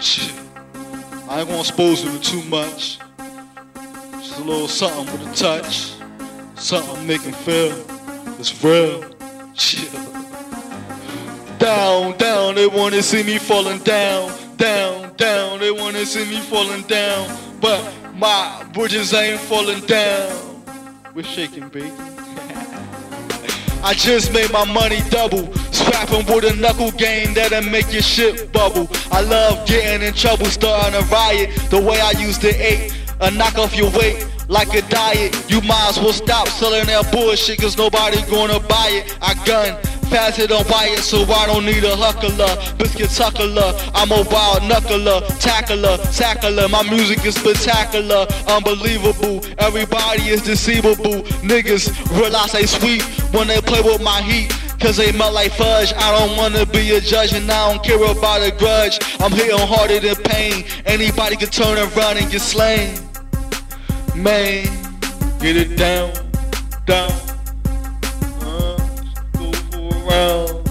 Shit. I ain't gonna expose to too much. Just a little something with a touch. Something make him feel it's real. Shit. Down, down, they wanna see me falling down. Down, down, they wanna see me falling down. But my bridges ain't falling down. We're shaking, baby. I just made my money double. Scrapping with a knuckle game that'll make your shit bubble. I love getting in trouble, starting a riot. The way I used to eat, a knock off your weight like a diet. You might as well stop selling that bullshit, cause nobody gonna buy it. I gun faster buy it, so I don't need a huckler. Biscuit tuckler, I'm a wild knuckler, tackler, tackler. My music is spectacular, unbelievable. Everybody is deceivable. Niggas realize they sweet when they play with my heat. Cause they melt like fudge. I don't wanna be a judge and I don't care about a grudge. I'm hitting harder than pain. Anybody can turn around and get slain. Man, get it down, down. Uh, go for a round.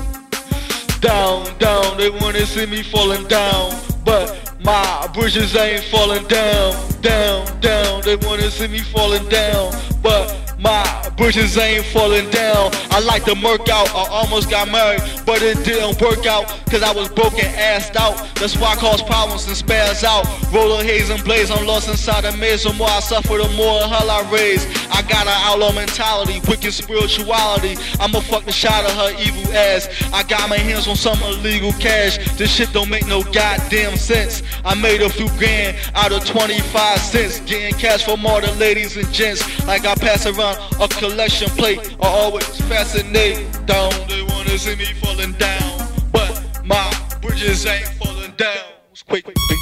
Down, down, they wanna see me falling down. But my bridges ain't falling down, down, down. They wanna see me falling down. But my bridges ain't falling down. I like to murk out. I almost got married, but it didn't work out. Cause I was broken, assed out. That's why I cause problems and spaz out. Roller haze and blaze. I'm lost inside a maze. The more I suffer, the more hell I raise. I got an outlaw mentality, wicked spirituality. I'ma fuck the shot of her evil ass. I got my hands on some illegal cash. This shit don't make no goddamn sense. I made a few grand out of 25 cents. Getting cash from all the ladies and gents. Like I pass around a collection plate. I always fascinate down. Wanna see me falling down, but my bridges ain't falling down. Quick.